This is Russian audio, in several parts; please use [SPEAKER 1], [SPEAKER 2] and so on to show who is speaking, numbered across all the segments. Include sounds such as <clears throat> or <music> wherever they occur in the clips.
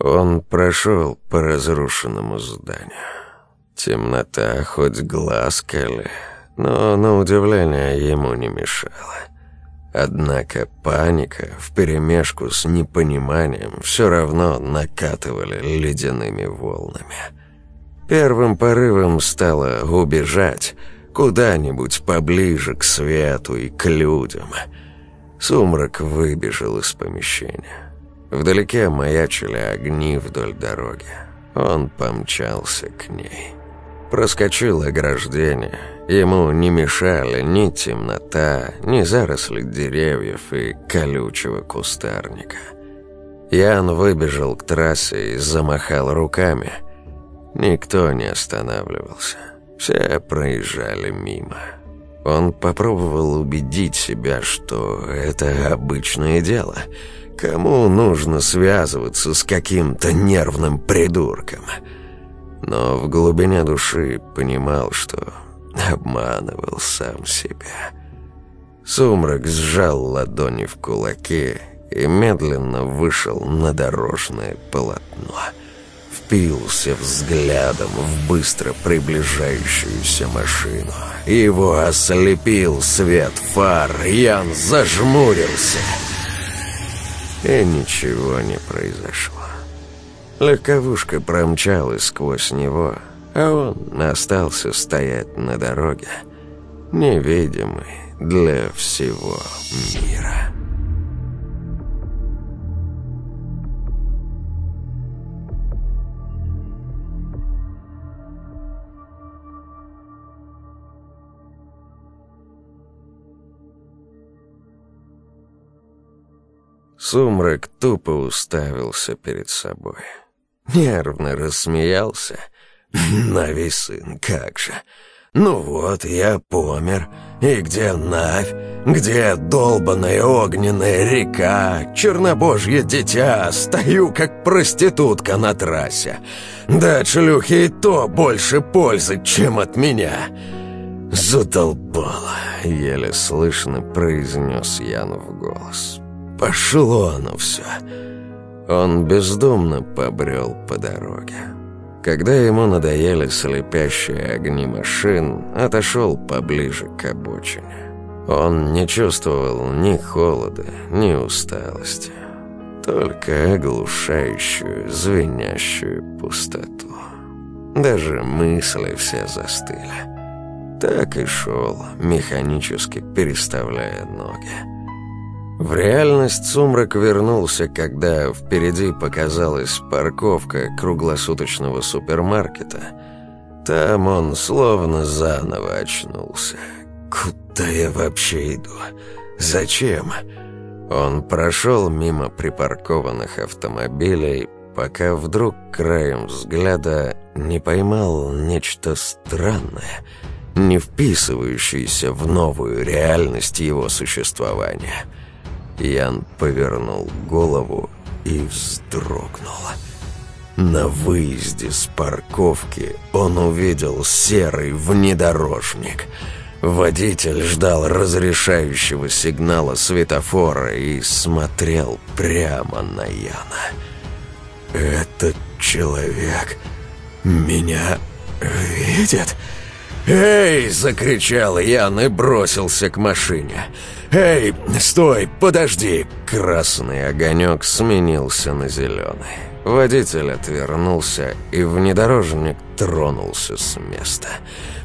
[SPEAKER 1] Он прошел по разрушенному зданию. Темнота хоть глаз коли, но на удивление ему не мешала. Однако паника вперемешку с непониманием все равно накатывали ледяными волнами. Первым порывом стало убежать куда-нибудь поближе к свету и к людям. Сумрак выбежал из помещения. Вдалеке маячили огни вдоль дороги. Он помчался к ней. Проскочил ограждение. Ему не мешали ни темнота, ни заросли деревьев и колючего кустарника. Ян выбежал к трассе и замахал руками. Никто не останавливался. Все проезжали мимо. Он попробовал убедить себя, что это обычное дело — Кому нужно связываться с каким-то нервным придурком? Но в глубине души понимал, что обманывал сам себя. Сумрак сжал ладони в кулаки и медленно вышел на дорожное полотно. Впился взглядом в быстро приближающуюся машину. Его ослепил свет фар, Ян зажмурился — и ничего не произошло. Легковушка промчалась сквозь него, а он остался стоять на дороге, невидимый для всего мира. Сумрак тупо уставился перед собой. Нервно рассмеялся. «Нави, сын, как же! Ну вот, я помер. И где Навь? Где долбаная огненная река? Чернобожье дитя! Стою, как проститутка на трассе. Да от шлюхи и то больше пользы, чем от меня!» «Задолбало!» — еле слышно произнес Ян в голос. Пошло оно все. Он бездумно побрел по дороге. Когда ему надоели слепящие огни машин, отошел поближе к обочине. Он не чувствовал ни холода, ни усталости, только оглушающую, звенящую пустоту. Даже мысли все застыли. Так и шел, механически переставляя ноги. В реальность сумрак вернулся, когда впереди показалась парковка круглосуточного супермаркета. Там он словно заново очнулся. «Куда я вообще иду? Зачем?» Он прошел мимо припаркованных автомобилей, пока вдруг краем взгляда не поймал нечто странное, не вписывающееся в новую реальность его существования – Ян повернул голову и вздрогнул. На выезде с парковки он увидел серый внедорожник. Водитель ждал разрешающего сигнала светофора и смотрел прямо на Яна. «Этот человек меня видит?» «Эй!» — закричал Ян и бросился к машине. «Эй, стой, подожди!» Красный огонек сменился на зеленый. Водитель отвернулся, и внедорожник тронулся с места.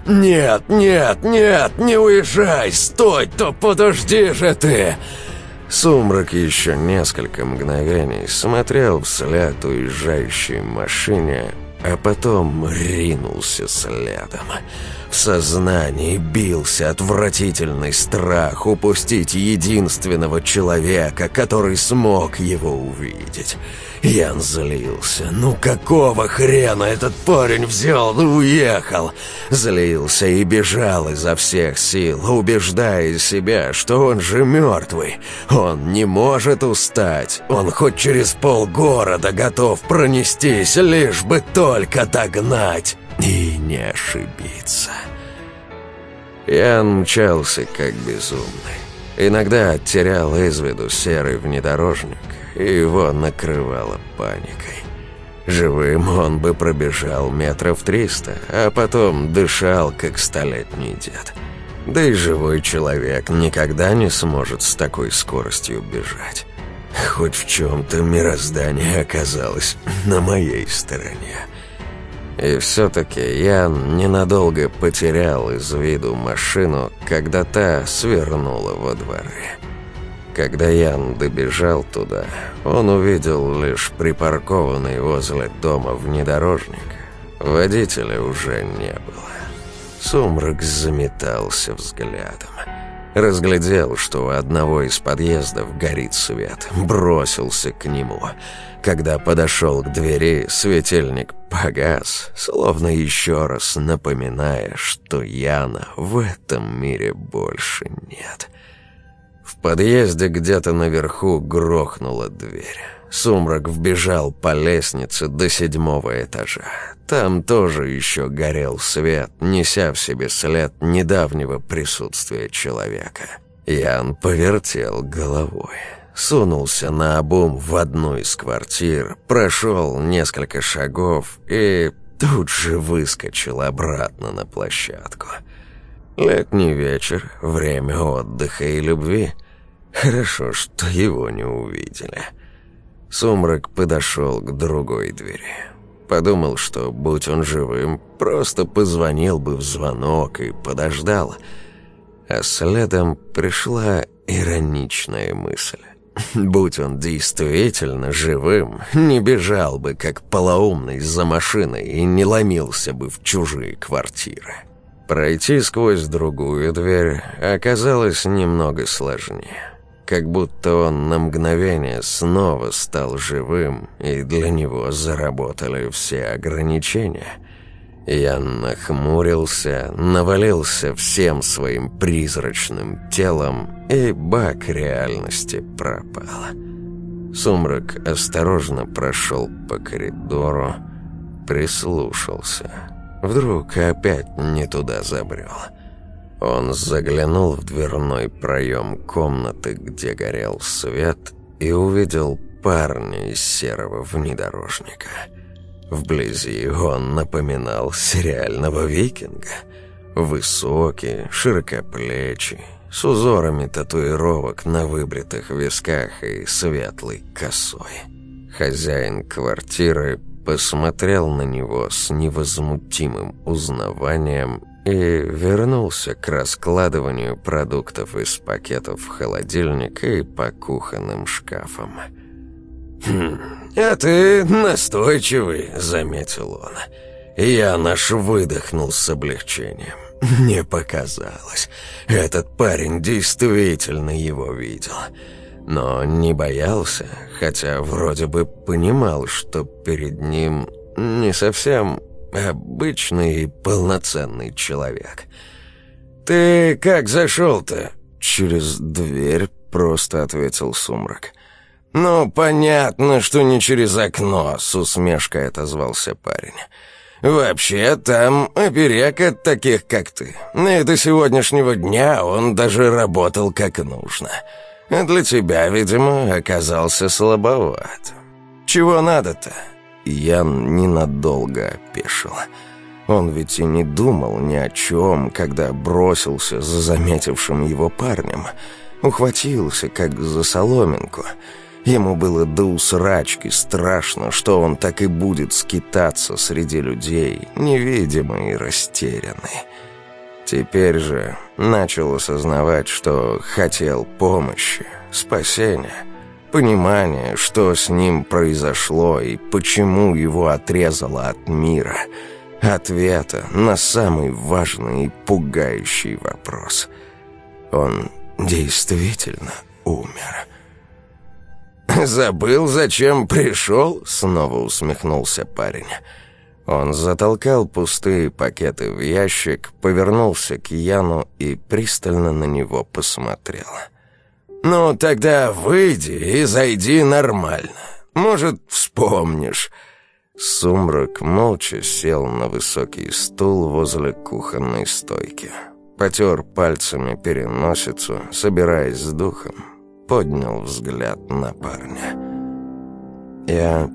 [SPEAKER 1] «Нет, нет, нет, не уезжай! Стой, то подожди же ты!» Сумрак еще несколько мгновений смотрел вслед уезжающей машине, а потом ринулся следом. В сознании бился отвратительный страх упустить единственного человека, который смог его увидеть. Ян злился. «Ну какого хрена этот парень взял и уехал?» Злился и бежал изо всех сил, убеждая себя, что он же мертвый. Он не может устать. Он хоть через полгорода готов пронестись, лишь бы только догнать и не ошибиться. Ян мчался как безумный. Иногда терял из виду серый внедорожник, и его накрывало паникой. Живым он бы пробежал метров триста, а потом дышал, как столетний дед. Да и живой человек никогда не сможет с такой скоростью бежать. Хоть в чем-то мироздание оказалось на моей стороне. И все-таки я ненадолго потерял из виду машину, когда та свернула во дворы. Когда Ян добежал туда, он увидел лишь припаркованный возле дома внедорожник. Водителя уже не было. Сумрак заметался взглядом. Разглядел, что у одного из подъездов горит свет. Бросился к нему. Когда подошел к двери, светильник погас, словно еще раз напоминая, что Яна в этом мире больше нет. В подъезде где-то наверху грохнула дверь. Сумрак вбежал по лестнице до седьмого этажа. Там тоже еще горел свет, неся в себе след недавнего присутствия человека. Ян повертел головой. Сунулся на обум в одну из квартир, прошел несколько шагов и тут же выскочил обратно на площадку. Летний вечер, время отдыха и любви. Хорошо, что его не увидели. Сумрак подошел к другой двери. Подумал, что, будь он живым, просто позвонил бы в звонок и подождал. А следом пришла ироничная мысль. <laughs> Будь он действительно живым, не бежал бы, как полоумный, за машиной и не ломился бы в чужие квартиры. Пройти сквозь другую дверь оказалось немного сложнее как будто он на мгновение снова стал живым, и для него заработали все ограничения. Я нахмурился, навалился всем своим призрачным телом, и бак реальности пропал. Сумрак осторожно прошел по коридору, прислушался. Вдруг опять не туда забрел. Он заглянул в дверной проем комнаты, где горел свет, и увидел парня из серого внедорожника. Вблизи он напоминал сериального викинга. Высокий, широкоплечий, с узорами татуировок на выбритых висках и светлой косой. Хозяин квартиры посмотрел на него с невозмутимым узнаванием и вернулся к раскладыванию продуктов из пакетов в холодильник и по кухонным шкафам. «Хм, а ты настойчивый», — заметил он. Я наш выдохнул с облегчением. Не показалось. Этот парень действительно его видел. Но не боялся, хотя вроде бы понимал, что перед ним не совсем Обычный полноценный человек. «Ты как зашел-то?» «Через дверь», — просто ответил Сумрак. «Ну, понятно, что не через окно», — с усмешкой отозвался парень. «Вообще, там оберег от таких, как ты. И до сегодняшнего дня он даже работал как нужно. А для тебя, видимо, оказался слабоват. Чего надо-то?» Ян ненадолго опешил. Он ведь и не думал ни о чем, когда бросился за заметившим его парнем. Ухватился, как за соломинку. Ему было до усрачки страшно, что он так и будет скитаться среди людей, невидимый и растерянный. Теперь же начал осознавать, что хотел помощи, спасения — Понимание, что с ним произошло и почему его отрезало от мира. Ответа на самый важный и пугающий вопрос. Он действительно умер. «Забыл, зачем пришел?» — снова усмехнулся парень. Он затолкал пустые пакеты в ящик, повернулся к Яну и пристально на него посмотрел. «Ну, тогда выйди и зайди нормально. Может, вспомнишь». Сумрак молча сел на высокий стул возле кухонной стойки. Потер пальцами переносицу, собираясь с духом. Поднял взгляд на парня. «Я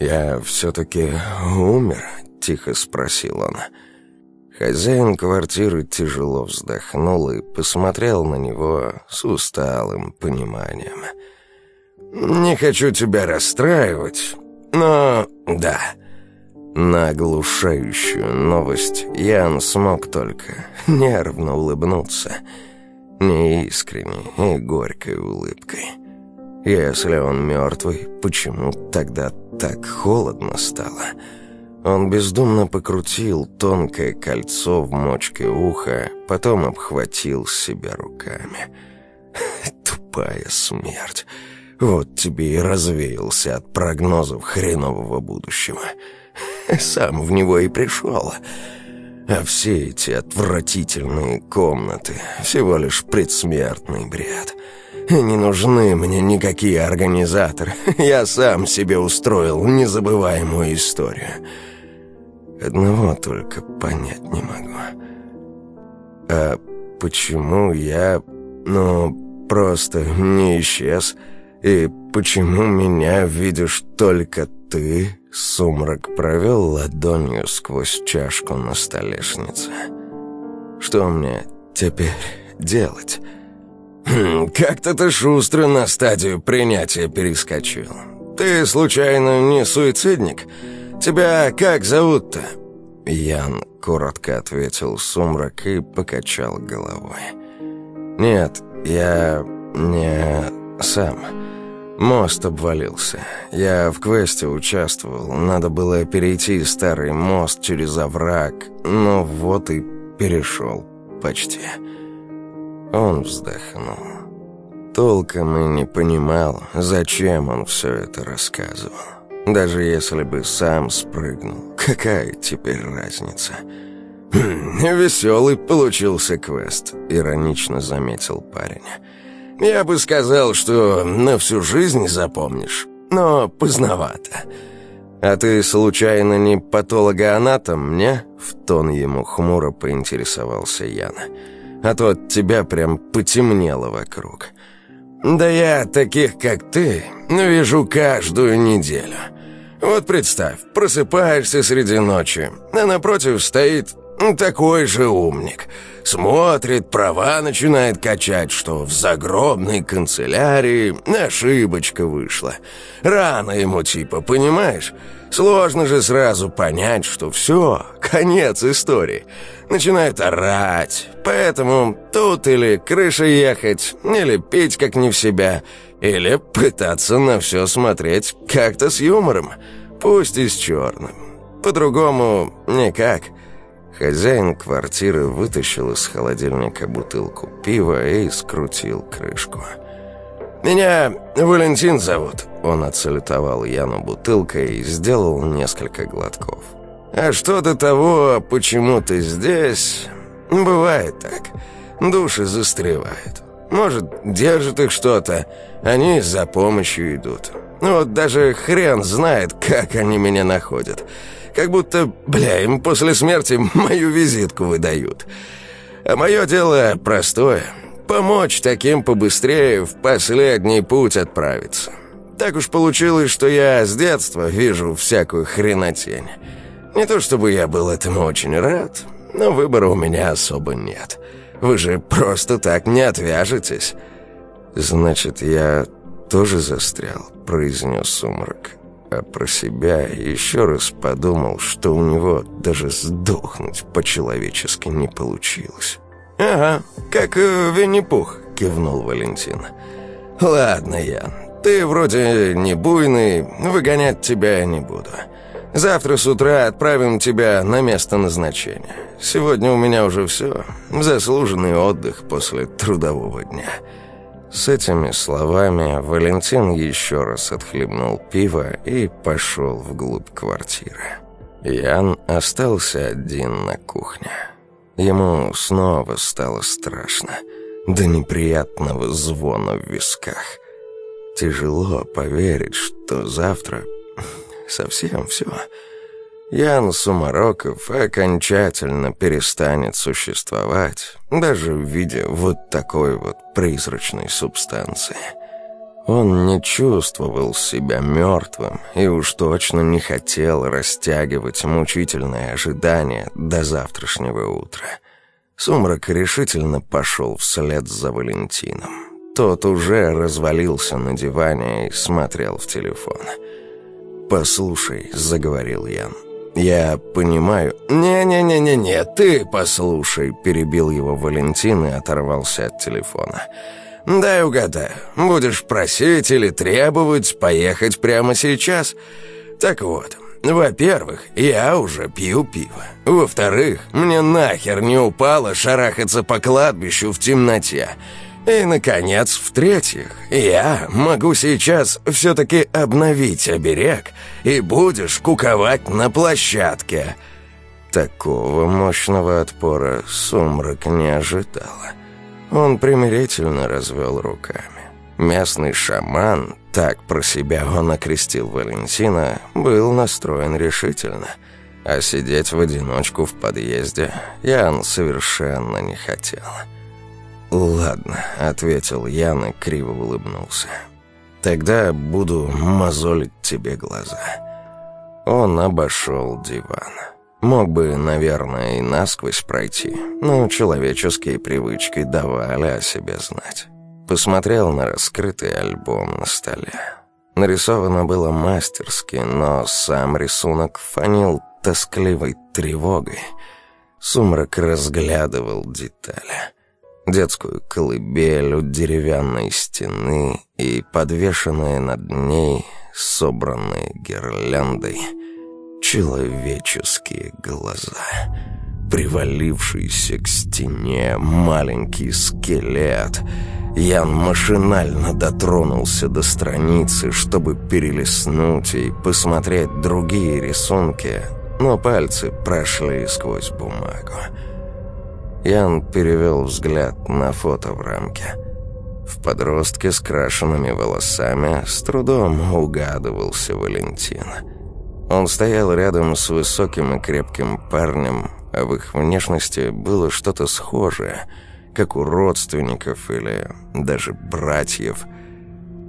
[SPEAKER 1] «Я все-таки умер?» — тихо спросил он. Хозяин квартиры тяжело вздохнул и посмотрел на него с усталым пониманием. «Не хочу тебя расстраивать, но да». На оглушающую новость Ян смог только <laughs> нервно улыбнуться, неискренней и горькой улыбкой. Если он мертвый, почему тогда так холодно стало?» Он бездумно покрутил тонкое кольцо в мочке уха, потом обхватил себя руками. <laughs> «Тупая смерть! Вот тебе и развеялся от прогнозов хренового будущего. <laughs> Сам в него и пришел. А все эти отвратительные комнаты — всего лишь предсмертный бред». Не нужны мне никакие организаторы. <laughs> Я сам себе устроил незабываемую историю. Одного только понять не могу. А почему я, ну, просто не исчез? И почему меня видишь только ты? Сумрак провел ладонью сквозь чашку на столешнице. Что мне теперь делать? Хм, «Как-то ты шустро на стадию принятия перескочил. Ты, случайно, не суицидник?» «Тебя как зовут-то?» Ян коротко ответил сумрак и покачал головой. «Нет, я не сам. Мост обвалился. Я в квесте участвовал. Надо было перейти старый мост через овраг. Ну вот и перешел. Почти». Он вздохнул. Толком и не понимал, зачем он все это рассказывал. Даже если бы сам спрыгнул, какая теперь разница? «Хм, «Веселый получился квест», — иронично заметил парень. «Я бы сказал, что на всю жизнь запомнишь, но поздновато». «А ты, случайно, не патологоанатом, не?» В тон ему хмуро поинтересовался Яна. «А то от тебя прям потемнело вокруг». «Да я таких, как ты, вижу каждую неделю». Вот представь, просыпаешься среди ночи, а напротив стоит такой же умник. Смотрит, права начинает качать, что в загробной канцелярии ошибочка вышла. Рано ему типа, понимаешь? Сложно же сразу понять, что все, конец истории. Начинает орать, поэтому тут или крыша ехать, или пить как не в себя, или пытаться на все смотреть как-то с юмором, пусть и с черным. По-другому никак. Хозяин квартиры вытащил из холодильника бутылку пива и скрутил крышку. «Меня Валентин зовут», — он отсалютовал Яну бутылкой и сделал несколько глотков. «А что до того, почему ты здесь? Бывает так. Души застревают. Может, держит их что-то, они за помощью идут. Вот даже хрен знает, как они меня находят. Как будто, бля, им после смерти мою визитку выдают. А мое дело простое — помочь таким побыстрее в последний путь отправиться. Так уж получилось, что я с детства вижу всякую хренотень. Не то чтобы я был этому очень рад, но выбора у меня особо нет». Вы же просто так не отвяжетесь». «Значит, я тоже застрял», — произнес сумрак. А про себя еще раз подумал, что у него даже сдохнуть по-человечески не получилось. «Ага, как э, Винни-Пух», — кивнул Валентин. «Ладно, Ян, ты вроде не буйный, выгонять тебя я не буду. Завтра с утра отправим тебя на место назначения. Сегодня у меня уже все. Заслуженный отдых после трудового дня». С этими словами Валентин еще раз отхлебнул пиво и пошел вглубь квартиры. Ян остался один на кухне. Ему снова стало страшно, до неприятного звона в висках. Тяжело поверить, что завтра совсем все. Ян Сумароков окончательно перестанет существовать, даже в виде вот такой вот призрачной субстанции. Он не чувствовал себя мертвым и уж точно не хотел растягивать мучительное ожидание до завтрашнего утра. Сумрак решительно пошел вслед за Валентином. Тот уже развалился на диване и смотрел в телефон. «Послушай», — заговорил Ян, — «я понимаю...» «Не-не-не-не-не, ты послушай», — перебил его Валентин и оторвался от телефона. «Я «Дай угадаю, будешь просить или требовать поехать прямо сейчас? Так вот, во-первых, я уже пью пиво. Во-вторых, мне нахер не упало шарахаться по кладбищу в темноте. И, наконец, в-третьих, я могу сейчас все-таки обновить оберег, и будешь куковать на площадке». Такого мощного отпора сумрак не ожидала. Он примирительно развел руками. Местный шаман, так про себя он окрестил Валентина, был настроен решительно. А сидеть в одиночку в подъезде Ян совершенно не хотел. «Ладно», — ответил Ян и криво улыбнулся. «Тогда буду мозолить тебе глаза». Он обошел диван. Мог бы, наверное, и насквозь пройти, но человеческие привычки давали о себе знать. Посмотрел на раскрытый альбом на столе. Нарисовано было мастерски, но сам рисунок фанил тоскливой тревогой. Сумрак разглядывал детали. Детскую колыбель у деревянной стены и подвешенные над ней собранные гирляндой — человеческие глаза. Привалившийся к стене маленький скелет. Ян машинально дотронулся до страницы, чтобы перелистнуть и посмотреть другие рисунки, но пальцы прошли сквозь бумагу. Ян перевел взгляд на фото в рамке. В подростке с крашенными волосами с трудом угадывался Валентин. Он стоял рядом с высоким и крепким парнем, а в их внешности было что-то схожее, как у родственников или даже братьев.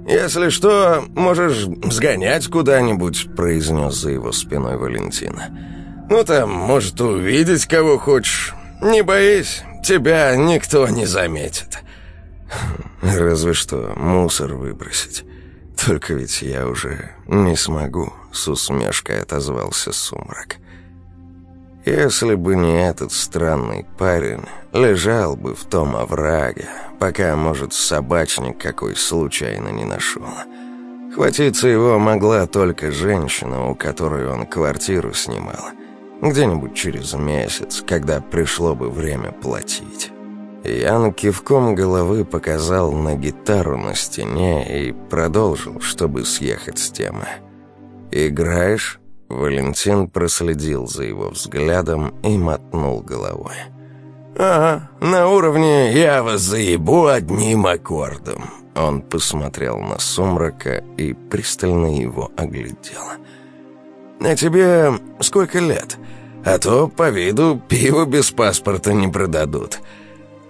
[SPEAKER 1] «Если что, можешь сгонять куда-нибудь», — произнес за его спиной Валентина. «Ну там, может, увидеть кого хочешь. Не боись, тебя никто не заметит». «Разве что мусор выбросить». Только ведь я уже не смогу, с усмешкой отозвался сумрак. Если бы не этот странный парень, лежал бы в том овраге, пока, может, собачник какой случайно не нашел. Хватиться его могла только женщина, у которой он квартиру снимал. Где-нибудь через месяц, когда пришло бы время платить. Ян кивком головы показал на гитару на стене и продолжил, чтобы съехать с темы. «Играешь?» Валентин проследил за его взглядом и мотнул головой. «Ага, на уровне «я вас заебу одним аккордом». Он посмотрел на сумрака и пристально его оглядел. «А тебе сколько лет? А то, по виду, пиво без паспорта не продадут».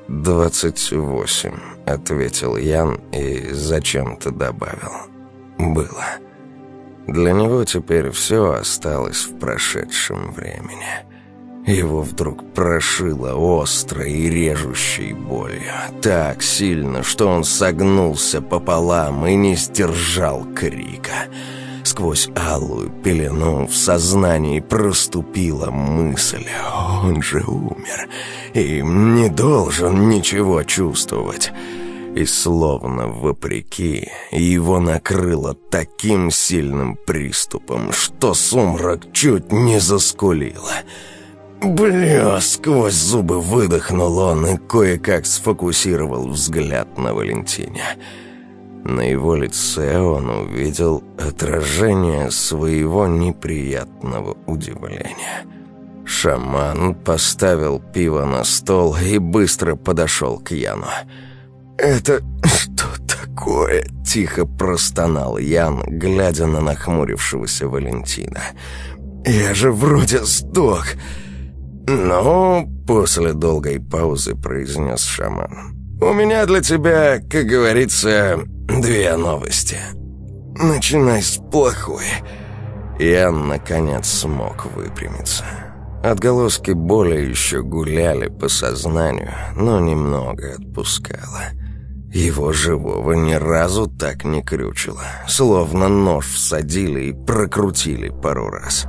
[SPEAKER 1] «Двадцать восемь», — ответил Ян и зачем-то добавил. «Было». Для него теперь все осталось в прошедшем времени. Его вдруг прошило острой и режущей болью. Так сильно, что он согнулся пополам и не сдержал крика. Сквозь алую пелену в сознании проступила мысль. Он же умер и не должен ничего чувствовать. И словно вопреки, его накрыло таким сильным приступом, что сумрак чуть не заскулило. «Бля!» — сквозь зубы выдохнул он и кое-как сфокусировал взгляд на Валентине. На его лице он увидел отражение своего неприятного удивления. Шаман поставил пиво на стол и быстро подошел к Яну. «Это что такое?» — тихо простонал Ян, глядя на нахмурившегося Валентина. «Я же вроде сдох!» «Ну...» — после долгой паузы произнес шаман. «У меня для тебя, как говорится, две новости. Начинай с плохой». Я, наконец, смог выпрямиться. Отголоски боли еще гуляли по сознанию, но немного отпускало. Его живого ни разу так не крючило, словно нож всадили и прокрутили пару раз.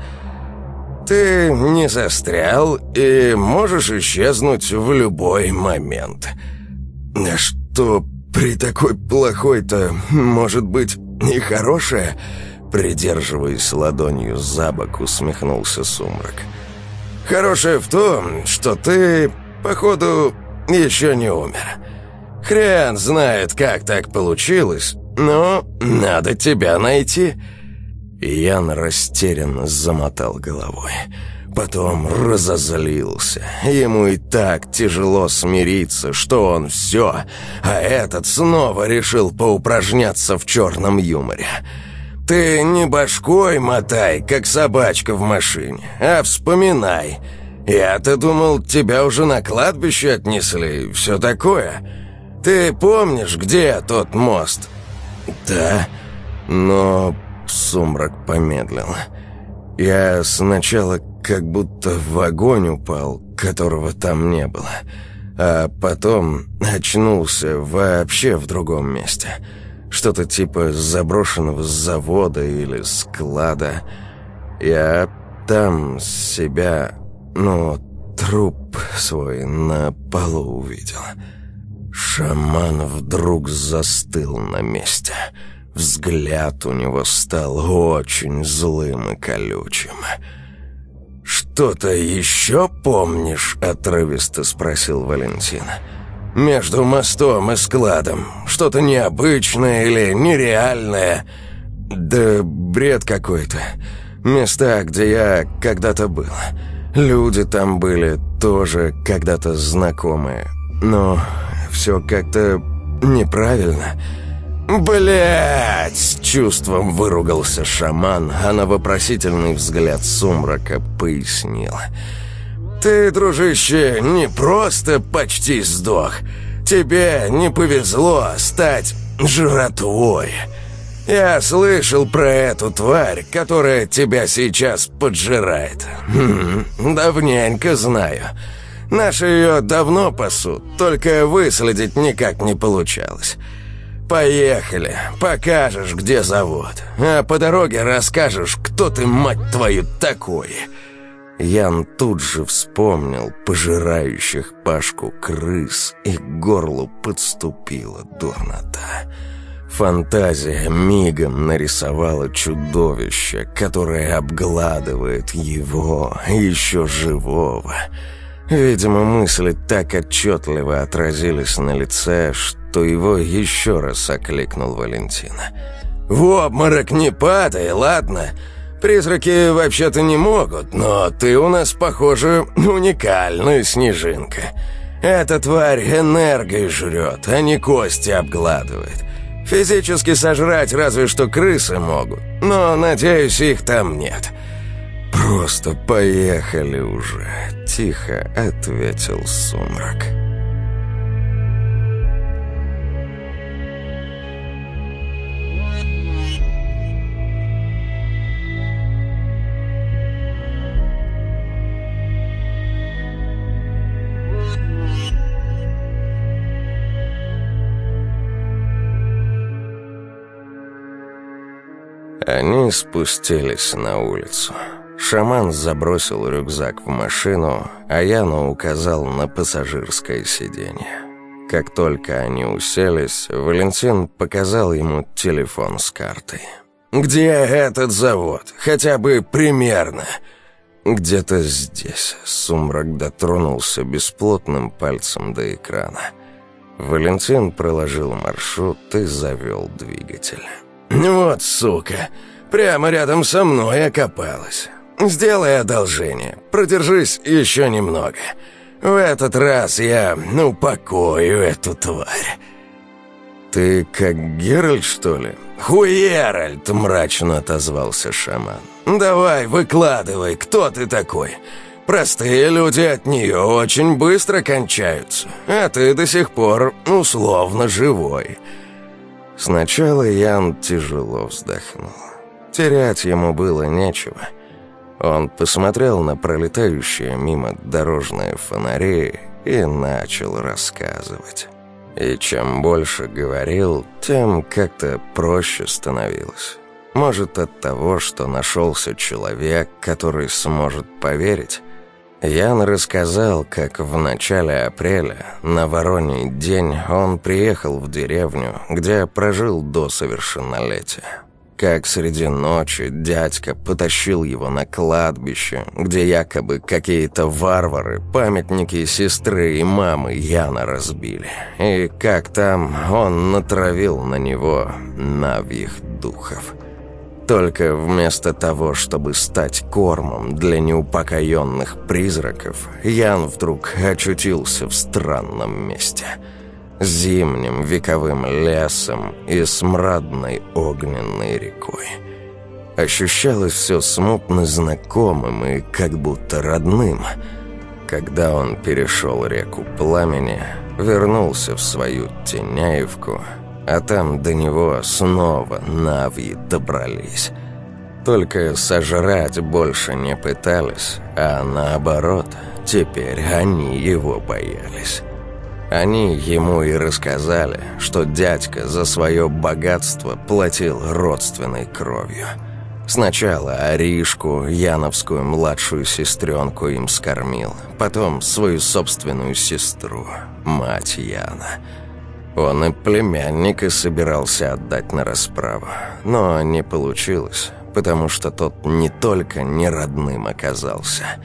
[SPEAKER 1] «Ты не застрял и можешь исчезнуть в любой момент». «А что при такой плохой-то может быть и хорошее?» Придерживаясь ладонью за бок, усмехнулся сумрак. «Хорошее в том, что ты, походу, еще не умер». Хрен знает, как так получилось, но надо тебя найти». Ян растерянно замотал головой. Потом разозлился. Ему и так тяжело смириться, что он все, а этот снова решил поупражняться в черном юморе. «Ты не башкой мотай, как собачка в машине, а вспоминай. Я-то думал, тебя уже на кладбище отнесли, все такое». Ты помнишь, где тот мост?» «Да, но...» — сумрак помедлил. «Я сначала как будто в огонь упал, которого там не было, а потом очнулся вообще в другом месте. Что-то типа заброшенного завода или склада. Я там себя, ну, труп свой на полу увидел». Шаман вдруг застыл на месте. Взгляд у него стал очень злым и колючим. «Что-то еще помнишь?» — отрывисто спросил Валентин. «Между мостом и складом. Что-то необычное или нереальное?» «Да бред какой-то. Места, где я когда-то был. Люди там были тоже когда-то знакомые. Но все как-то неправильно. Блять! с чувством выругался шаман, а на вопросительный взгляд сумрака пояснил. «Ты, дружище, не просто почти сдох. Тебе не повезло стать жратвой. Я слышал про эту тварь, которая тебя сейчас поджирает. Хм, давненько знаю». Наши ее давно пасут, только выследить никак не получалось. Поехали, покажешь, где завод, а по дороге расскажешь, кто ты, мать твою, такой». Ян тут же вспомнил пожирающих Пашку крыс, и к горлу подступила дурнота. Фантазия мигом нарисовала чудовище, которое обгладывает его, еще живого, Видимо, мысли так отчетливо отразились на лице, что его еще раз окликнул Валентина. «В обморок не падай, ладно? Призраки вообще-то не могут, но ты у нас, похоже, уникальная снежинка. Эта тварь энергой жрет, а не кости обгладывает. Физически сожрать разве что крысы могут, но, надеюсь, их там нет». «Просто поехали уже», — тихо ответил сумрак. Они спустились на улицу. Шаман забросил рюкзак в машину, а Яну указал на пассажирское сиденье. Как только они уселись, Валентин показал ему телефон с картой. «Где этот завод? Хотя бы примерно?» «Где-то здесь», — сумрак дотронулся бесплотным пальцем до экрана. Валентин проложил маршрут и завел двигатель. «Вот сука! Прямо рядом со мной окопалась. «Сделай одолжение. Продержись еще немного. В этот раз я упокою эту тварь». «Ты как Геральт, что ли?» «Хуеральт!» — мрачно отозвался шаман. «Давай, выкладывай, кто ты такой?» Простые люди от нее очень быстро кончаются, а ты до сих пор условно живой». Сначала Ян тяжело вздохнул. Терять ему было нечего. Он посмотрел на пролетающие мимо дорожные фонари и начал рассказывать. И чем больше говорил, тем как-то проще становилось. Может, от того, что нашелся человек, который сможет поверить. Ян рассказал, как в начале апреля, на Вороний день, он приехал в деревню, где прожил до совершеннолетия. Как среди ночи дядька потащил его на кладбище, где якобы какие-то варвары памятники сестры и мамы Яна разбили. И как там он натравил на него навьих духов. Только вместо того, чтобы стать кормом для неупокоенных призраков, Ян вдруг очутился в странном месте. Зимним вековым лесом и смрадной огненной рекой. Ощущалось все смутно знакомым и как будто родным. Когда он перешел реку пламени, вернулся в свою Теняевку – а там до него снова Навьи добрались. Только сожрать больше не пытались, а наоборот, теперь они его боялись. Они ему и рассказали, что дядька за свое богатство платил родственной кровью. Сначала Аришку, Яновскую младшую сестренку им скормил, потом свою собственную сестру, мать Яна – он и племянника собирался отдать на расправу, но не получилось, потому что тот не только не родным оказался,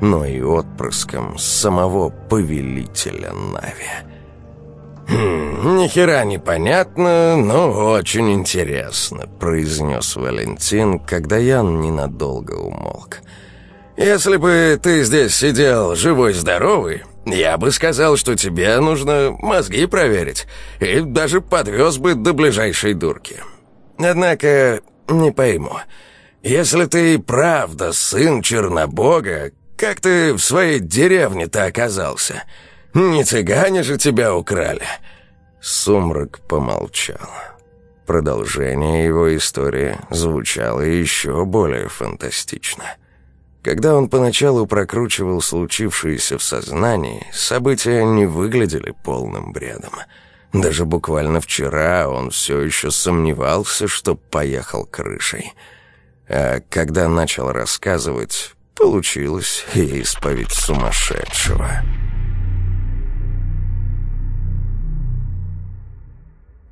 [SPEAKER 1] но и отпрыском самого повелителя Нави. «Хм, «Ни хера непонятно, но очень интересно», — произнес Валентин, когда Ян ненадолго умолк. «Если бы ты здесь сидел живой-здоровый, я бы сказал, что тебе нужно мозги проверить, и даже подвез бы до ближайшей дурки. Однако, не пойму, если ты правда сын Чернобога, как ты в своей деревне-то оказался? Не цыгане же тебя украли?» Сумрак помолчал. Продолжение его истории звучало еще более фантастично. Когда он поначалу прокручивал случившееся в сознании, события не выглядели полным бредом. Даже буквально вчера он все еще сомневался, что поехал крышей. А когда начал рассказывать, получилось и исповедь сумасшедшего.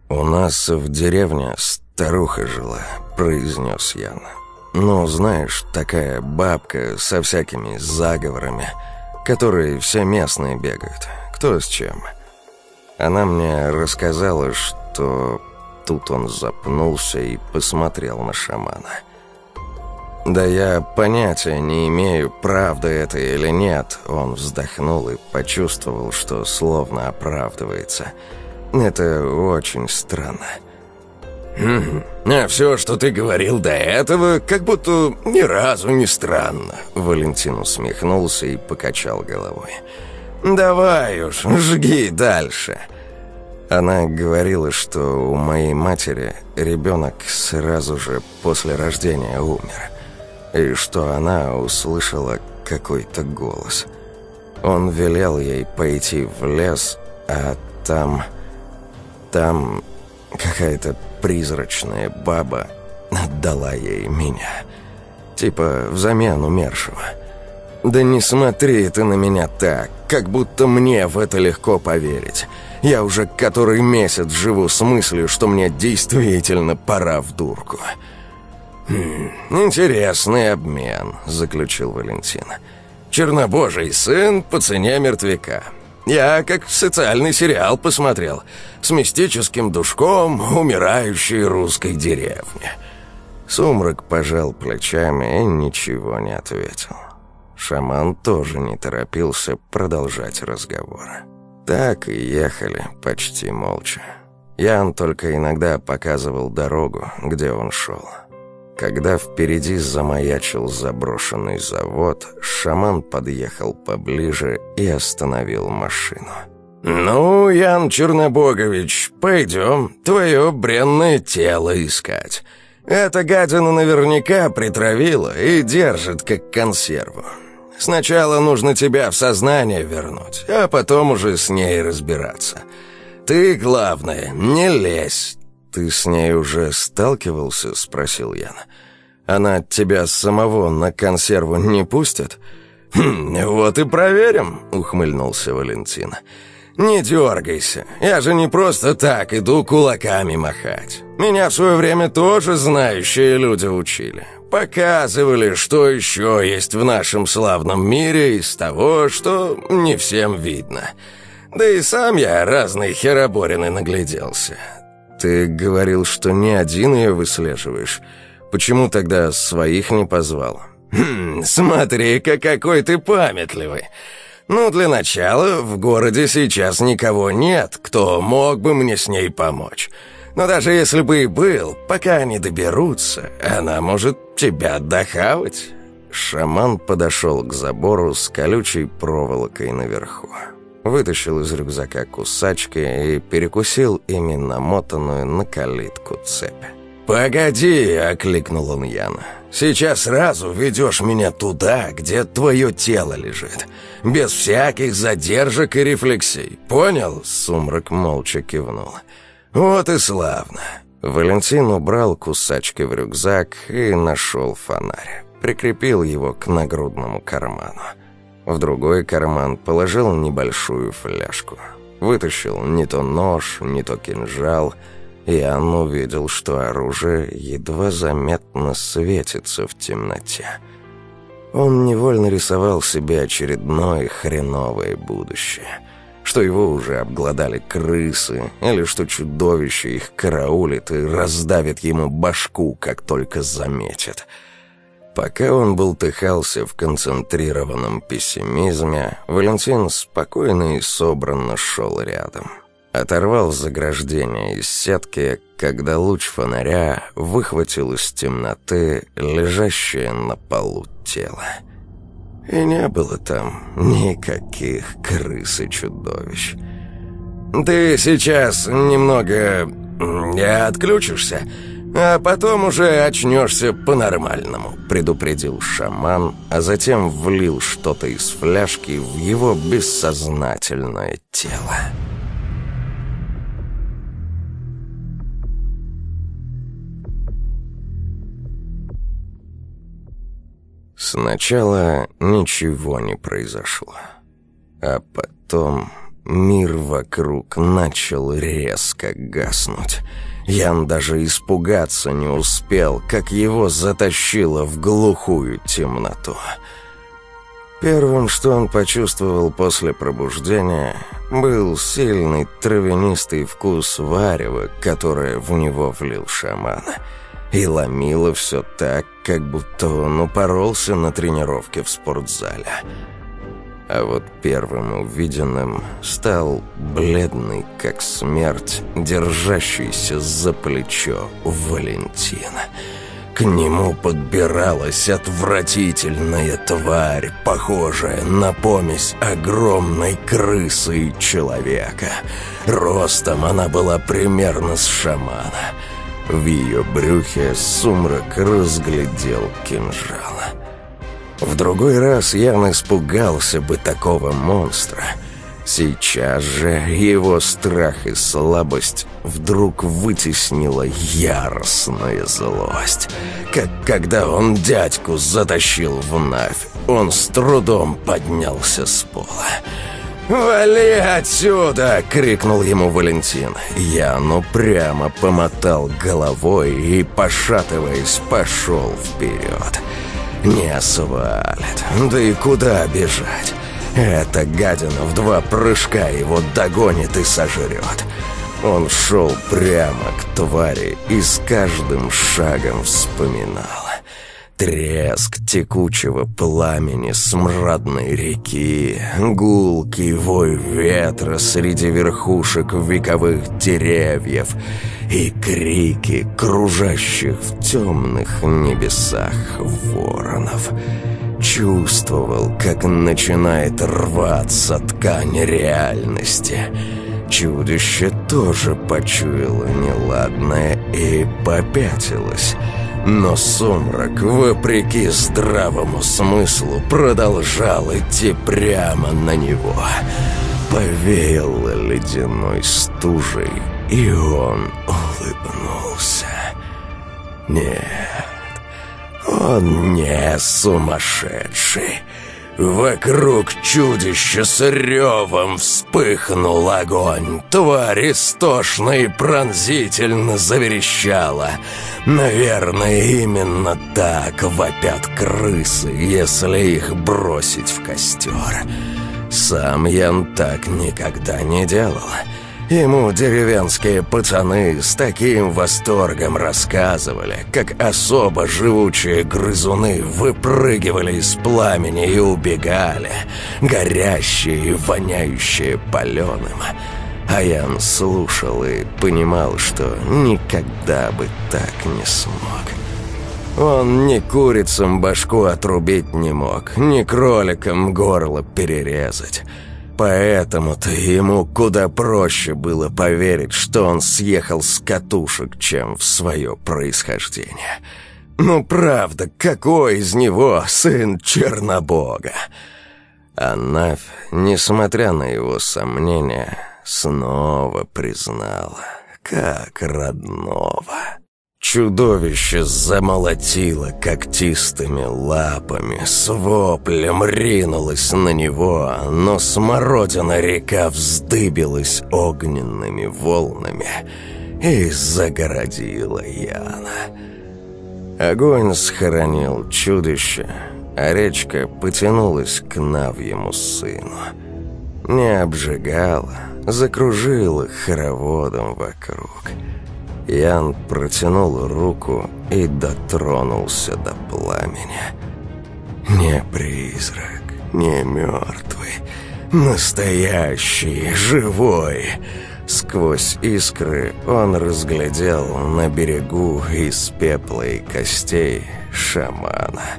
[SPEAKER 1] «У нас в деревне старуха жила», — произнес Яна. Ну, знаешь, такая бабка со всякими заговорами, которые все местные бегают, кто с чем. Она мне рассказала, что тут он запнулся и посмотрел на шамана. «Да я понятия не имею, правда это или нет», он вздохнул и почувствовал, что словно оправдывается. «Это очень странно». «А все, что ты говорил до этого, как будто ни разу не странно», Валентин усмехнулся и покачал головой. «Давай уж, жги дальше». Она говорила, что у моей матери ребенок сразу же после рождения умер, и что она услышала какой-то голос. Он велел ей пойти в лес, а там... там какая-то призрачная баба отдала ей меня. Типа взамен умершего. Да не смотри ты на меня так, как будто мне в это легко поверить. Я уже который месяц живу с мыслью, что мне действительно пора в дурку. «Хм, «Интересный обмен», — заключил Валентин. «Чернобожий сын по цене мертвяка. Я как социальный сериал посмотрел. С мистическим душком умирающей русской деревни. Сумрак пожал плечами и ничего не ответил. Шаман тоже не торопился продолжать разговор. Так и ехали, почти молча. Ян только иногда показывал дорогу, где он шел. Когда впереди замаячил заброшенный завод, шаман подъехал поближе и остановил машину. «Ну, Ян Чернобогович, пойдем твое бренное тело искать. Эта гадина наверняка притравила и держит как консерву. Сначала нужно тебя в сознание вернуть, а потом уже с ней разбираться. Ты, главное, не лезь». «Ты с ней уже сталкивался?» — спросил Ян. «Она тебя самого на консерву не пустит?»
[SPEAKER 2] «Хм, вот и проверим», — ухмыльнулся Валентин. «Не дергайся, я же не просто так иду кулаками махать. Меня в свое время тоже знающие люди учили. Показывали, что еще есть в нашем славном мире из того, что не всем видно. Да и сам я разные хероборины нагляделся».
[SPEAKER 1] «Ты говорил, что не один ее выслеживаешь. Почему тогда своих не позвал?»
[SPEAKER 2] «Хм, смотри-ка, какой ты памятливый!» «Ну, для начала, в городе сейчас никого нет, кто мог бы мне с ней помочь. Но даже если бы и был, пока они доберутся, она может тебя дохавать».
[SPEAKER 1] Шаман подошел к забору с колючей проволокой наверху. Вытащил из рюкзака кусачки и перекусил ими намотанную на калитку цепь.
[SPEAKER 2] «Погоди!» — окликнул он Яна. «Сейчас сразу ведешь меня туда, где твое тело лежит. Без всяких задержек и рефлексий. Понял?»
[SPEAKER 1] Сумрак молча кивнул.
[SPEAKER 2] «Вот и славно!»
[SPEAKER 1] Валентин убрал кусачки в рюкзак и нашел фонарь. Прикрепил его к нагрудному карману. В другой карман положил небольшую фляжку. Вытащил не то нож, не то кинжал — Иоанн увидел, что оружие едва заметно светится в темноте. Он невольно рисовал себе очередное хреновое будущее. Что его уже обглодали крысы, или что чудовище их караулит и раздавит ему башку, как только заметит. Пока он болтыхался в концентрированном пессимизме, Валентин спокойно и собранно шел рядом — Оторвал заграждение из сетки, когда луч фонаря выхватил из темноты лежащее на полу тело. И не было там никаких крыс и чудовищ.
[SPEAKER 2] «Ты сейчас немного не отключишься, а потом уже очнешься по-нормальному», предупредил шаман, а затем влил что-то из фляжки в его бессознательное тело.
[SPEAKER 1] Сначала ничего не произошло. А потом мир вокруг начал резко гаснуть. Ян даже испугаться не успел, как его затащило в глухую темноту. Первым, что он почувствовал после пробуждения, был сильный травянистый вкус варева, которое в него влил шаман — и ломило все так, как будто он упоролся на тренировке в спортзале. А вот первым увиденным стал бледный, как смерть, держащийся за плечо Валентина. К нему подбиралась отвратительная тварь, похожая на помесь огромной крысы и человека. Ростом она была примерно с шамана — в ее брюхе сумрак разглядел кинжал. В другой раз Ян испугался бы такого монстра. Сейчас же его страх и слабость вдруг вытеснила яростная злость. Как когда он дядьку затащил в Навь, он с трудом поднялся с пола.
[SPEAKER 2] «Вали отсюда!» — крикнул ему Валентин.
[SPEAKER 1] Я ну прямо помотал головой и, пошатываясь, пошел вперед. Не свалит. Да и куда бежать? Эта гадина в два прыжка его догонит и сожрет. Он шел прямо к твари и с каждым шагом вспоминал. Треск текучего пламени смрадной реки, гулкий вой ветра среди верхушек вековых деревьев и крики кружащих в темных небесах воронов.
[SPEAKER 2] чувствовал, как начинает рваться ткань реальности. Чудище тоже почуяло неладное и попятилось. Но сумрак, вопреки здравому смыслу, продолжал идти прямо на него. Повеяло ледяной стужей, и он улыбнулся. Нет, он не сумасшедший. Вокруг чудища с ревом вспыхнул огонь. Тварь истошно и пронзительно заверещала. Наверное, именно так вопят крысы, если их бросить в костер. Сам Ян так никогда не делал. Ему деревенские пацаны с таким восторгом рассказывали, как особо живучие грызуны выпрыгивали из пламени и убегали, горящие и воняющие паленым. А Ян слушал и понимал, что никогда бы так не смог. Он ни курицам башку отрубить не мог, ни кроликам горло перерезать. Поэтому-то ему куда проще было поверить, что он съехал с катушек, чем в свое происхождение. Ну правда, какой из него сын Чернобога? А несмотря на его сомнения, снова признала, как родного. Чудовище замолотило когтистыми лапами, с воплем ринулось на него, но смородина река вздыбилась огненными волнами и загородила Яна. Огонь схоронил чудище, а речка потянулась к Навьему сыну. Не обжигала, закружила хороводом вокруг — Ян протянул руку и дотронулся до пламени. Не призрак, не мертвый, настоящий, живой. Сквозь искры он разглядел на берегу из пепла и костей шамана.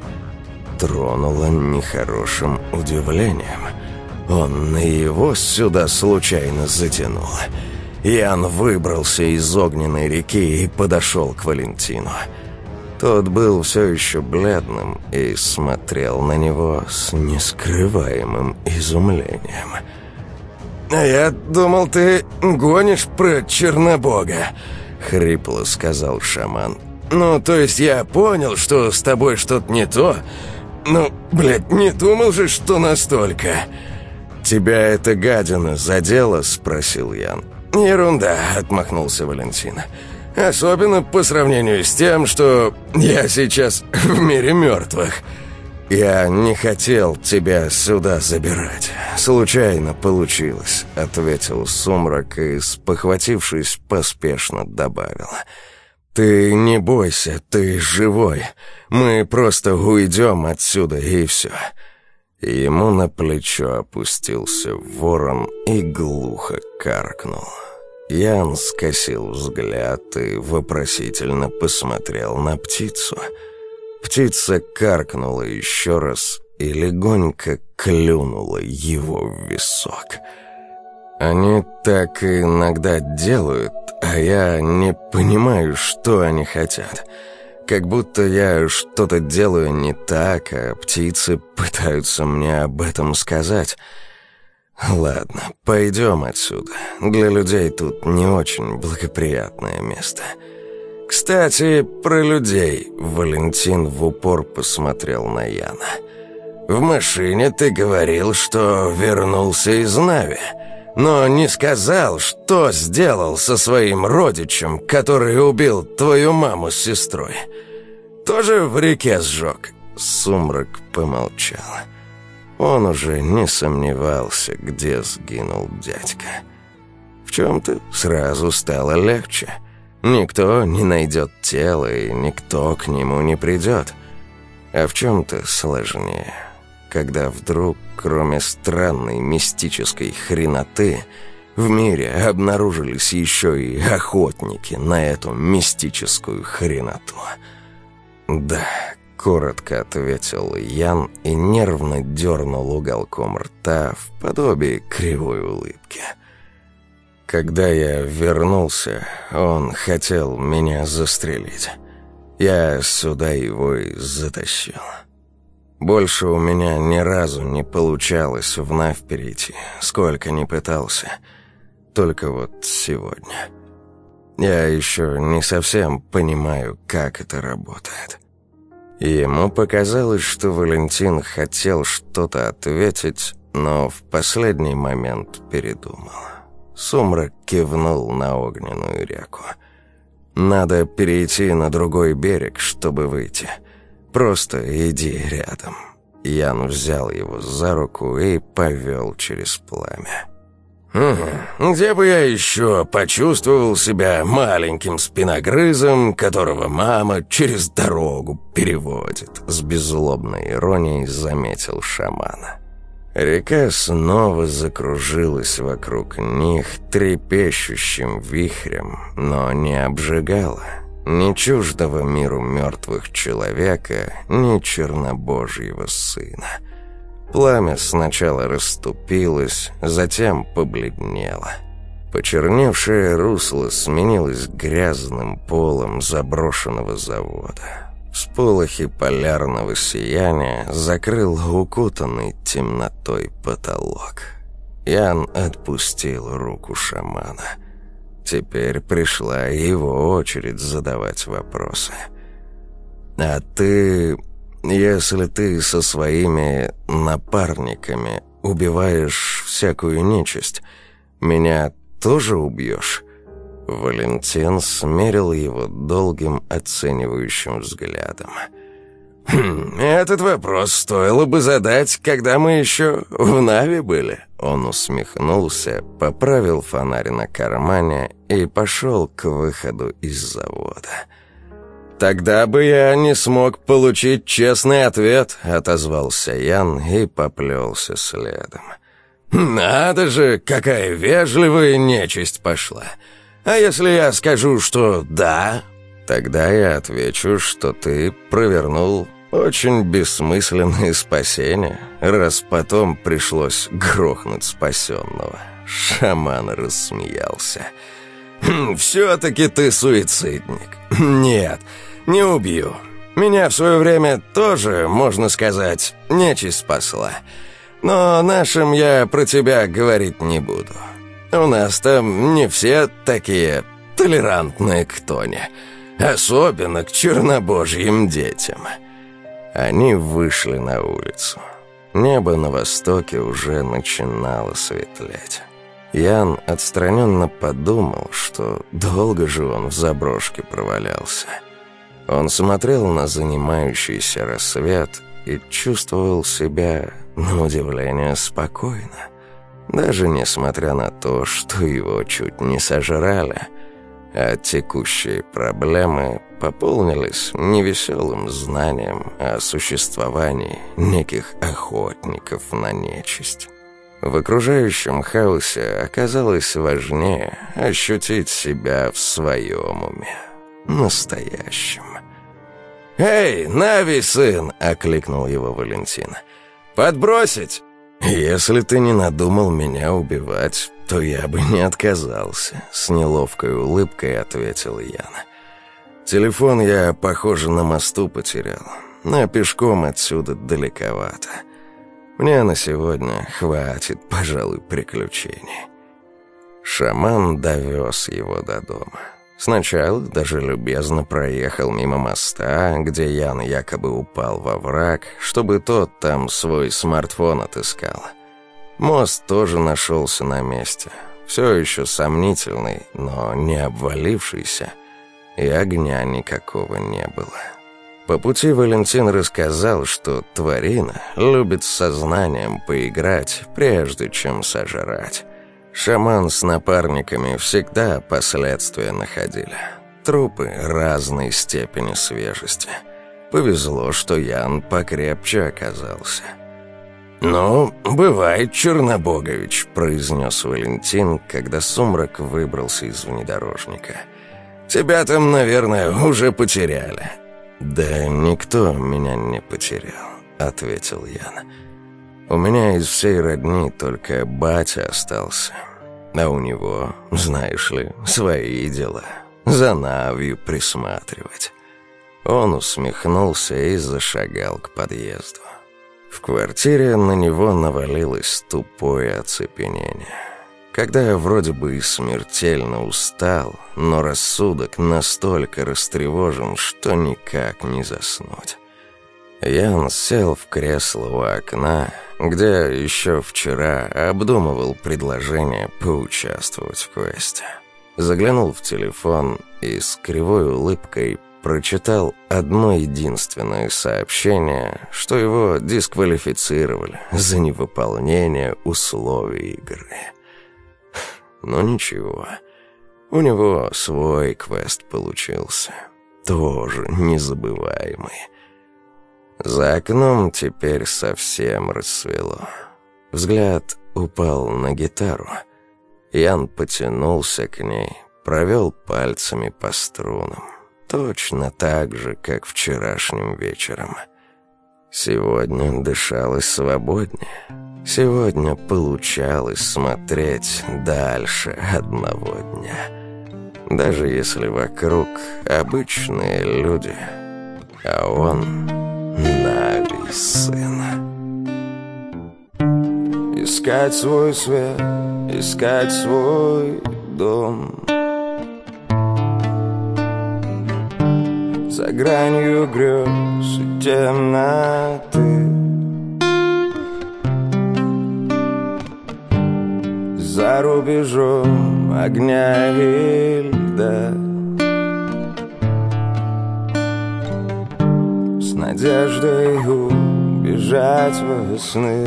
[SPEAKER 2] Тронуло нехорошим удивлением. Он на его сюда случайно затянул. Ян выбрался из огненной реки и подошел к Валентину. Тот был все еще бледным и смотрел на него с нескрываемым изумлением. «А я думал, ты гонишь про Чернобога», — хрипло сказал шаман. «Ну, то есть я понял, что с тобой что-то не то. Ну, блядь, не думал же, что настолько». «Тебя эта гадина задела?» — спросил Ян. «Ерунда», — отмахнулся Валентин. «Особенно по сравнению с тем, что я сейчас <laughs> в мире мертвых. Я не хотел тебя сюда забирать. Случайно получилось», — ответил Сумрак и, спохватившись, поспешно добавил. «Ты не бойся, ты живой. Мы просто уйдем отсюда, и все». Ему на плечо опустился ворон и глухо каркнул. Ян скосил взгляд и вопросительно посмотрел на птицу. Птица каркнула еще раз и легонько клюнула его в висок. Они так иногда делают, а я не понимаю, что они хотят. Как будто я что-то делаю не так, а птицы пытаются мне об этом сказать. Ладно, пойдем отсюда. Для людей тут не очень благоприятное место. Кстати, про людей. Валентин в упор посмотрел на Яна. В машине ты говорил, что вернулся из Нави но не сказал, что сделал со своим родичем, который убил твою маму с сестрой. Тоже в реке сжег?» Сумрак помолчал. Он уже не сомневался, где сгинул дядька. В чем-то сразу стало легче. Никто не найдет тело, и никто к нему не придет. А в чем-то сложнее когда вдруг, кроме странной мистической хреноты, в мире обнаружились еще и охотники на эту мистическую хреноту. Да,
[SPEAKER 1] коротко ответил Ян и нервно дернул уголком рта в подобии кривой улыбки. Когда я вернулся, он хотел меня застрелить. Я сюда его и затащил. Больше у меня ни разу не получалось вновь перейти, сколько ни пытался. Только вот сегодня. Я еще не совсем понимаю, как это работает. Ему показалось, что Валентин хотел что-то ответить, но в последний момент передумал. Сумрак кивнул на огненную реку. «Надо перейти на другой берег, чтобы выйти. Просто иди рядом». Ян взял его за руку и повел через пламя.
[SPEAKER 2] Где бы я еще почувствовал себя маленьким спиногрызом, которого мама через дорогу переводит?»
[SPEAKER 1] С беззлобной иронией заметил шамана. Река снова закружилась вокруг них трепещущим вихрем, но не обжигала ни чуждого миру мертвых человека, ни чернобожьего сына. Пламя сначала расступилось, затем побледнело. Почерневшее русло сменилось грязным полом заброшенного завода. Всполохи полярного сияния закрыл укутанный темнотой потолок. Ян отпустил руку шамана. Теперь пришла его очередь задавать вопросы. «А ты если ты со своими напарниками убиваешь всякую нечисть, меня тоже убьешь?» Валентин смерил его долгим оценивающим взглядом.
[SPEAKER 2] «Хм, «Этот вопрос стоило бы задать, когда мы еще в Нави были».
[SPEAKER 1] Он усмехнулся, поправил фонарь на кармане и пошел к выходу из завода.
[SPEAKER 2] «Тогда бы я не смог получить честный ответ», — отозвался Ян и поплелся следом. «Надо же, какая вежливая нечисть пошла! А если я скажу, что да?»
[SPEAKER 1] «Тогда я отвечу, что ты провернул очень бессмысленное спасение, раз потом пришлось грохнуть спасенного». Шаман рассмеялся.
[SPEAKER 2] «Хм, «Все-таки ты суицидник. <clears throat> Нет, не убью. Меня в свое время тоже, можно сказать, нечисть спасла. Но нашим я про тебя говорить не буду. У нас там не все такие толерантные к Тоне. Особенно к чернобожьим детям».
[SPEAKER 1] Они вышли на улицу. Небо на востоке уже начинало светлеть. Ян отстраненно подумал, что долго же он в заброшке провалялся. Он смотрел на занимающийся рассвет и чувствовал себя, на удивление, спокойно. Даже несмотря на то, что его чуть не сожрали, а текущие проблемы пополнились невеселым знанием о существовании неких охотников на нечисть. В окружающем хаосе оказалось важнее ощутить себя в своем уме, настоящем.
[SPEAKER 2] «Эй, Нави, сын!» — окликнул его Валентин. «Подбросить?»
[SPEAKER 1] «Если ты не надумал меня убивать, то я бы не отказался», — с неловкой улыбкой ответил Яна. «Телефон я, похоже, на мосту потерял, но пешком отсюда далековато. Мне на сегодня хватит, пожалуй, приключений». Шаман довез его до дома. Сначала даже любезно проехал мимо моста, где Ян якобы упал во враг, чтобы тот там свой смартфон отыскал. Мост тоже нашелся на месте. Все еще сомнительный, но не обвалившийся. И огня никакого не было. По пути Валентин рассказал, что тварина любит с сознанием поиграть, прежде чем сожрать. Шаман с напарниками всегда последствия находили. Трупы разной степени свежести. Повезло, что Ян покрепче оказался.
[SPEAKER 2] «Ну, бывает, Чернобогович», — произнес Валентин, когда сумрак выбрался из внедорожника. «Тебя там, наверное, уже потеряли».
[SPEAKER 1] «Да никто меня не потерял», — ответил Ян. «У меня из всей родни только батя остался, а у него, знаешь ли, свои дела, за Навью присматривать». Он усмехнулся и зашагал к подъезду. В квартире на него навалилось тупое оцепенение. Когда я вроде бы и смертельно устал, но рассудок настолько растревожен, что никак не заснуть. Ян сел в кресло у окна, где еще вчера обдумывал предложение поучаствовать в квесте. Заглянул в телефон и с кривой улыбкой прочитал одно единственное сообщение, что его дисквалифицировали за невыполнение условий игры. Но ничего, у него свой квест получился, тоже незабываемый. За окном теперь совсем рассвело. Взгляд упал на гитару. Ян потянулся к ней, провел пальцами по струнам. Точно так же, как вчерашним вечером. Сегодня дышалось свободнее. Сегодня получалось смотреть дальше одного дня. Даже если вокруг обычные люди, а он Нави сын. Искать свой свет, искать свой дом — За гранью грез и темноты За рубежом огня и льда С надеждой убежать во сны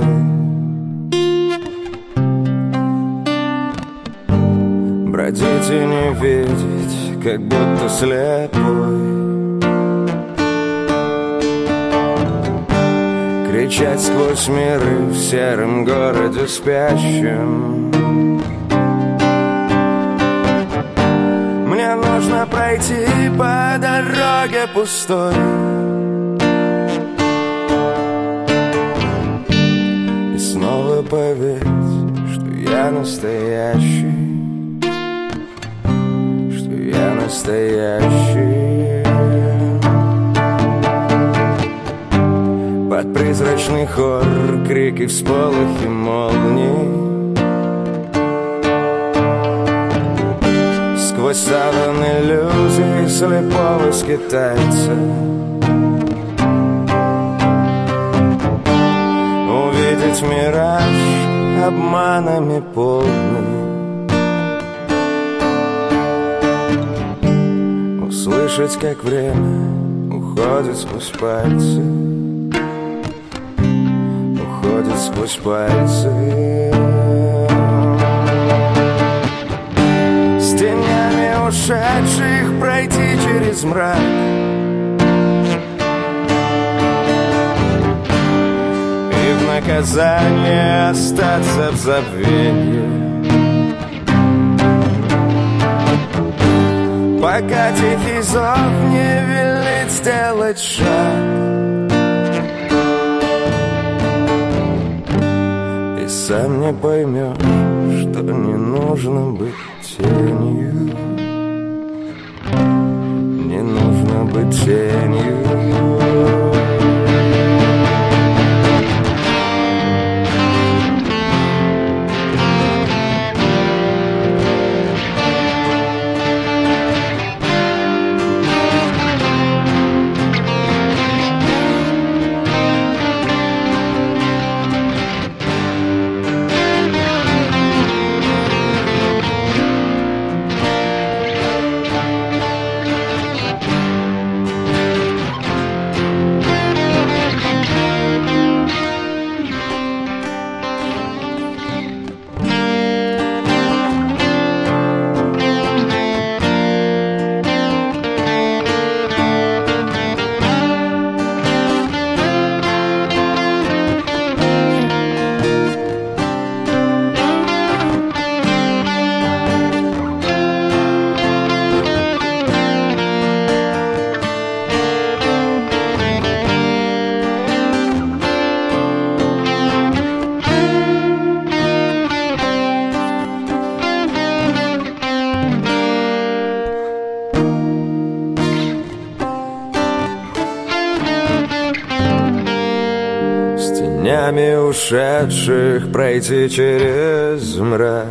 [SPEAKER 1] Бродить и не видеть, как будто слепой Кричать сквозь миры в сером городе спящем. Мне нужно пройти по дороге пустой. И снова поверить, что я настоящий. Что я настоящий призрачный хор крики, всполохи молний. Сквозь саван иллюзий слепого скитальца Увидеть мираж обманами полный. Услышать, как время уходит сквозь пальцы сквозь пальцы. С тенями ушедших пройти через мрак. И в наказание остаться в забвении. Пока тихий зов не велит сделать шаг сам не поймешь, что не нужно быть тенью. Не нужно быть тенью.
[SPEAKER 2] Тенями ушедших пройти через мрак.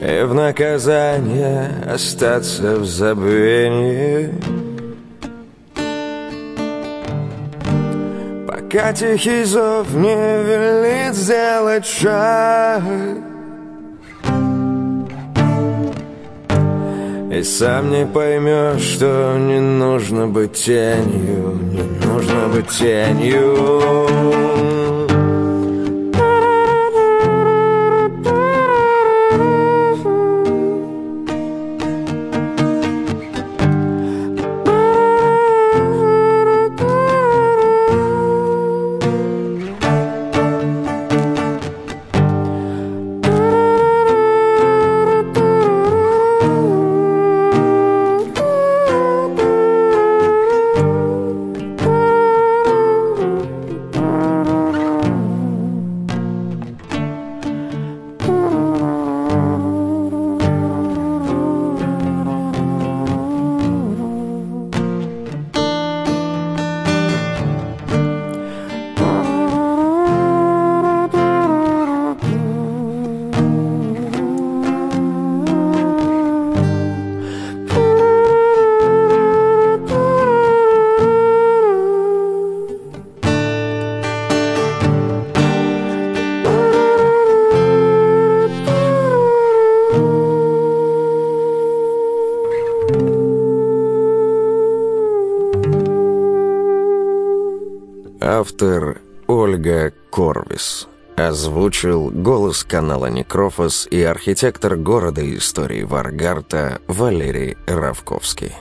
[SPEAKER 2] И в наказание остаться в забвении Пока тихий зов не велит сделать шаг И сам не поймешь, что не нужно быть тенью, не нужно быть тенью. Озвучил голос канала Некрофос и архитектор города истории Варгарта Валерий Равковский.